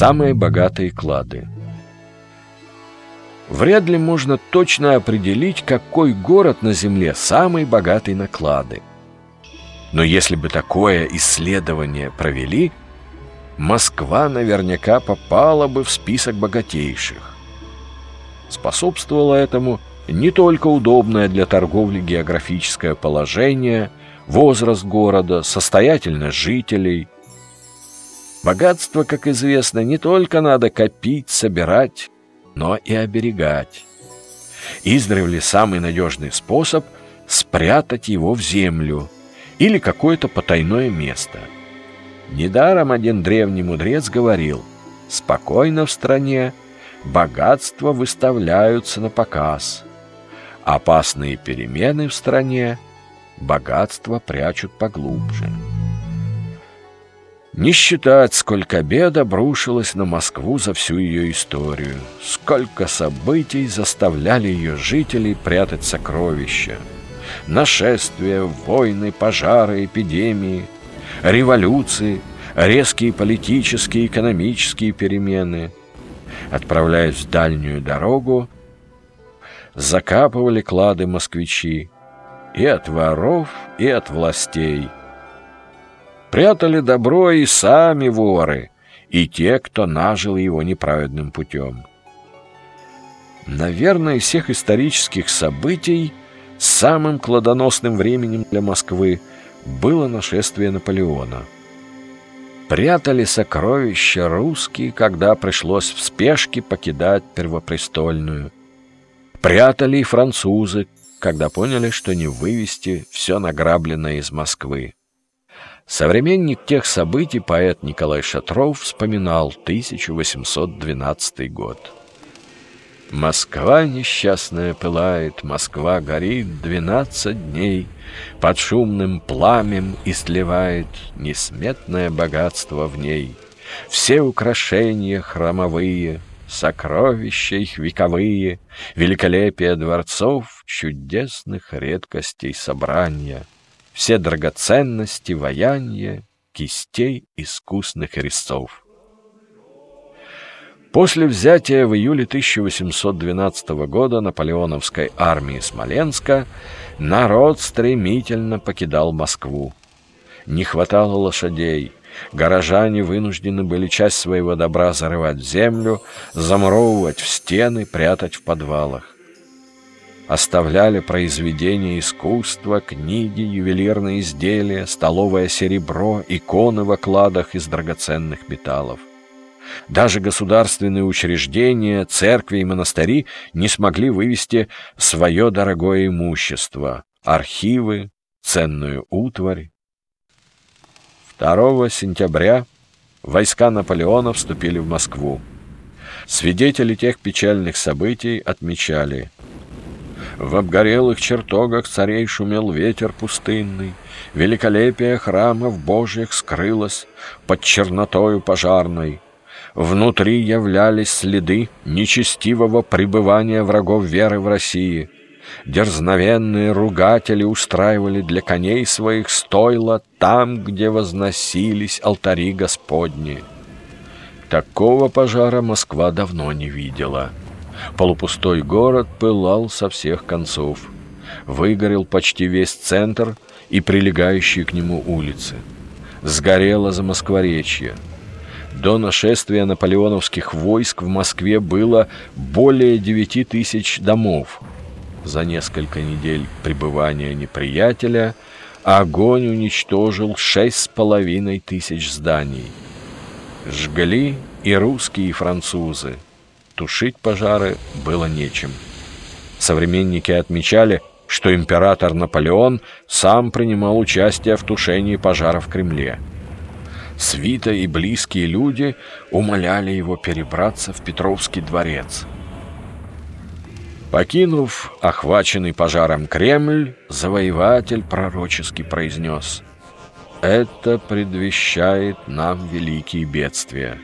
самые богатые клады. Вряд ли можно точно определить, какой город на Земле самый богатый на клады. Но если бы такое исследование провели, Москва наверняка попала бы в список богатейших. Способствовало этому не только удобное для торговли географическое положение, возраст города, состоятельность жителей. Богатство, как известно, не только надо копить, собирать, но и оберегать. Издревле самый надежный способ – спрятать его в землю или какое-то потайное место. Недаром один древний мудрец говорил «Спокойно в стране, богатства выставляются на показ, опасные перемены в стране богатство прячут поглубже». Не считать, сколько бед обрушилось на Москву за всю ее историю, сколько событий заставляли ее жителей прятать сокровища. Нашествия, войны, пожары, эпидемии, революции, резкие политические и экономические перемены. Отправляясь в дальнюю дорогу, закапывали клады москвичи и от воров, и от властей – Прятали добро и сами воры, и те, кто нажил его неправедным путем. Наверное, из всех исторических событий самым кладоносным временем для Москвы было нашествие Наполеона. Прятали сокровища русские, когда пришлось в спешке покидать Первопрестольную. Прятали и французы, когда поняли, что не вывести все награбленное из Москвы. Современник тех событий, поэт Николай Шатров, вспоминал 1812 год. Москва несчастная пылает, Москва горит двенадцать дней, Под шумным пламем истлевает Несметное богатство в ней. Все украшения хромовые, Сокровища их вековые, Великолепие дворцов, Чудесных редкостей собрания — все драгоценности, ваяние, кистей искусных резцов. После взятия в июле 1812 года наполеоновской армии Смоленска народ стремительно покидал Москву. Не хватало лошадей, горожане вынуждены были часть своего добра зарывать в землю, замуровывать в стены, прятать в подвалах оставляли произведения искусства, книги, ювелирные изделия, столовое серебро, иконы в окладах из драгоценных металлов. Даже государственные учреждения, церкви и монастыри не смогли вывести свое дорогое имущество, архивы, ценную утварь. 2 сентября войска Наполеона вступили в Москву. Свидетели тех печальных событий отмечали – в обгорелых чертогах царей шумел ветер пустынный, Великолепие храмов Божьих скрылось под чернотою пожарной. Внутри являлись следы нечестивого пребывания врагов веры в России. Дерзновенные ругатели устраивали для коней своих стойла там, где возносились алтари Господни. Такого пожара Москва давно не видела. Полупустой город пылал со всех концов. Выгорел почти весь центр и прилегающие к нему улицы. Сгорело за Москворечье. До нашествия наполеоновских войск в Москве было более девяти тысяч домов. За несколько недель пребывания неприятеля огонь уничтожил шесть с половиной тысяч зданий. Жгли и русские, и французы – тушить пожары было нечем. Современники отмечали, что император Наполеон сам принимал участие в тушении пожара в Кремле. Свита и близкие люди умоляли его перебраться в Петровский дворец. Покинув охваченный пожаром Кремль, завоеватель пророчески произнес «Это предвещает нам великие бедствия».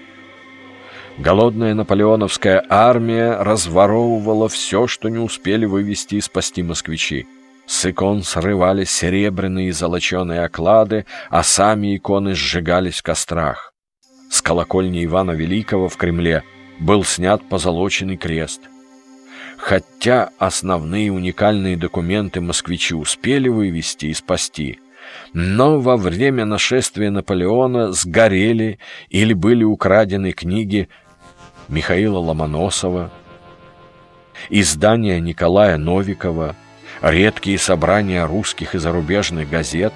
Голодная наполеоновская армия разворовывала все, что не успели вывести и спасти москвичи. С икон срывались серебряные и золоченые оклады, а сами иконы сжигались в кострах. с колокольни Ивана Великого в Кремле был снят позолоченный крест. Хотя основные уникальные документы москвичи успели вывести и спасти, но во время нашествия Наполеона сгорели или были украдены книги Михаила Ломоносова, издания Николая Новикова, редкие собрания русских и зарубежных газет,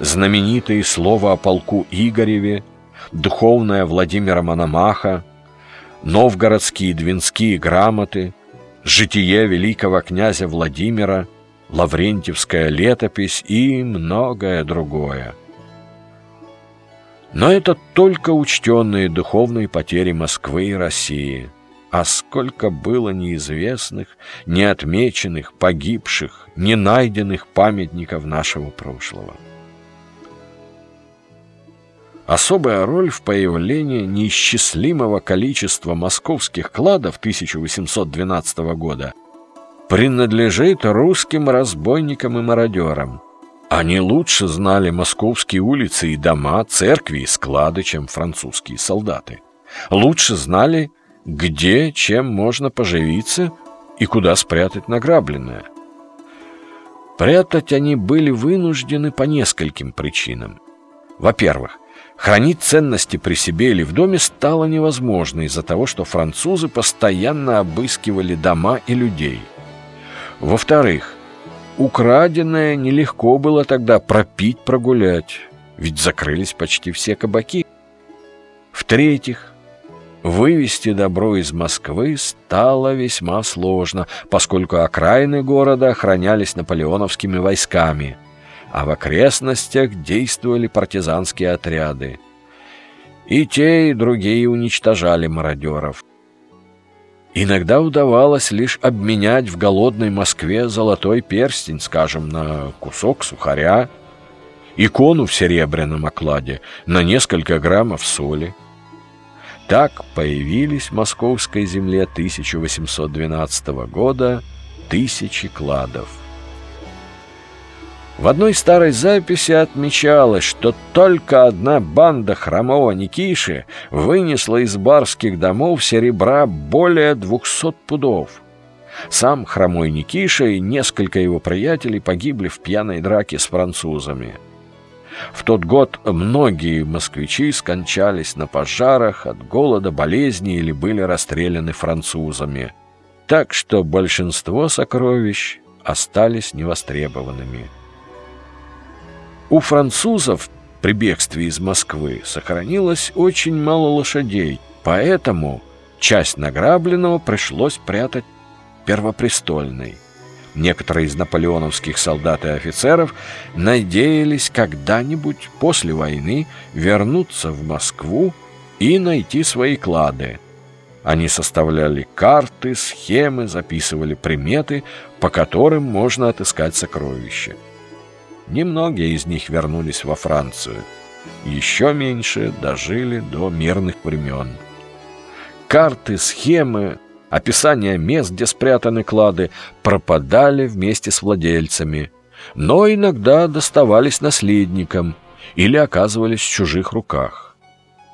знаменитые слова о полку Игореве, духовная Владимира Мономаха, новгородские двинские грамоты, житие великого князя Владимира, Лаврентьевская летопись и многое другое. Но это только учтенные духовные потери Москвы и России. А сколько было неизвестных, неотмеченных, погибших, ненайденных памятников нашего прошлого. Особая роль в появлении неисчислимого количества московских кладов 1812 года принадлежит русским разбойникам и мародерам. Они лучше знали московские улицы и дома, церкви и склады, чем французские солдаты. Лучше знали, где, чем можно поживиться и куда спрятать награбленное. Прятать они были вынуждены по нескольким причинам. Во-первых, Хранить ценности при себе или в доме стало невозможно из-за того, что французы постоянно обыскивали дома и людей. Во-вторых, украденное нелегко было тогда пропить, прогулять, ведь закрылись почти все кабаки. В-третьих, вывести добро из Москвы стало весьма сложно, поскольку окраины города охранялись наполеоновскими войсками – а в окрестностях действовали партизанские отряды. И те, и другие уничтожали мародеров. Иногда удавалось лишь обменять в голодной Москве золотой перстень, скажем, на кусок сухаря, икону в серебряном окладе, на несколько граммов соли. Так появились в московской земле 1812 года тысячи кладов. В одной старой записи отмечалось, что только одна банда хромого Никиши вынесла из барских домов серебра более двухсот пудов. Сам хромой Никиша и несколько его приятелей погибли в пьяной драке с французами. В тот год многие москвичи скончались на пожарах от голода, болезни или были расстреляны французами. Так что большинство сокровищ остались невостребованными. У французов при бегстве из Москвы сохранилось очень мало лошадей, поэтому часть награбленного пришлось прятать первопрестольной. Некоторые из наполеоновских солдат и офицеров надеялись когда-нибудь после войны вернуться в Москву и найти свои клады. Они составляли карты, схемы, записывали приметы, по которым можно отыскать сокровища. Немногие из них вернулись во Францию. Еще меньше дожили до мирных времен. Карты, схемы, описание мест, где спрятаны клады, пропадали вместе с владельцами, но иногда доставались наследникам или оказывались в чужих руках.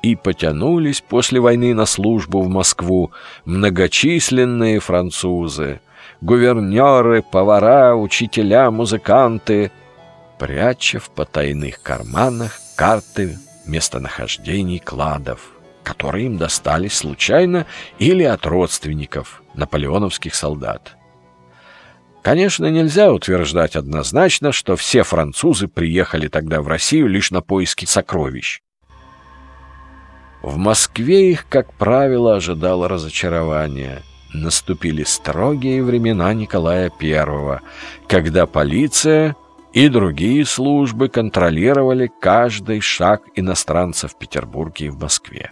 И потянулись после войны на службу в Москву многочисленные французы, гувернеры, повара, учителя, музыканты – пряча в потайных карманах карты местонахождений кладов, которые им достались случайно или от родственников наполеоновских солдат. Конечно, нельзя утверждать однозначно, что все французы приехали тогда в Россию лишь на поиски сокровищ. В Москве их, как правило, ожидало разочарование. Наступили строгие времена Николая I, когда полиция и другие службы контролировали каждый шаг иностранцев в Петербурге и в Москве.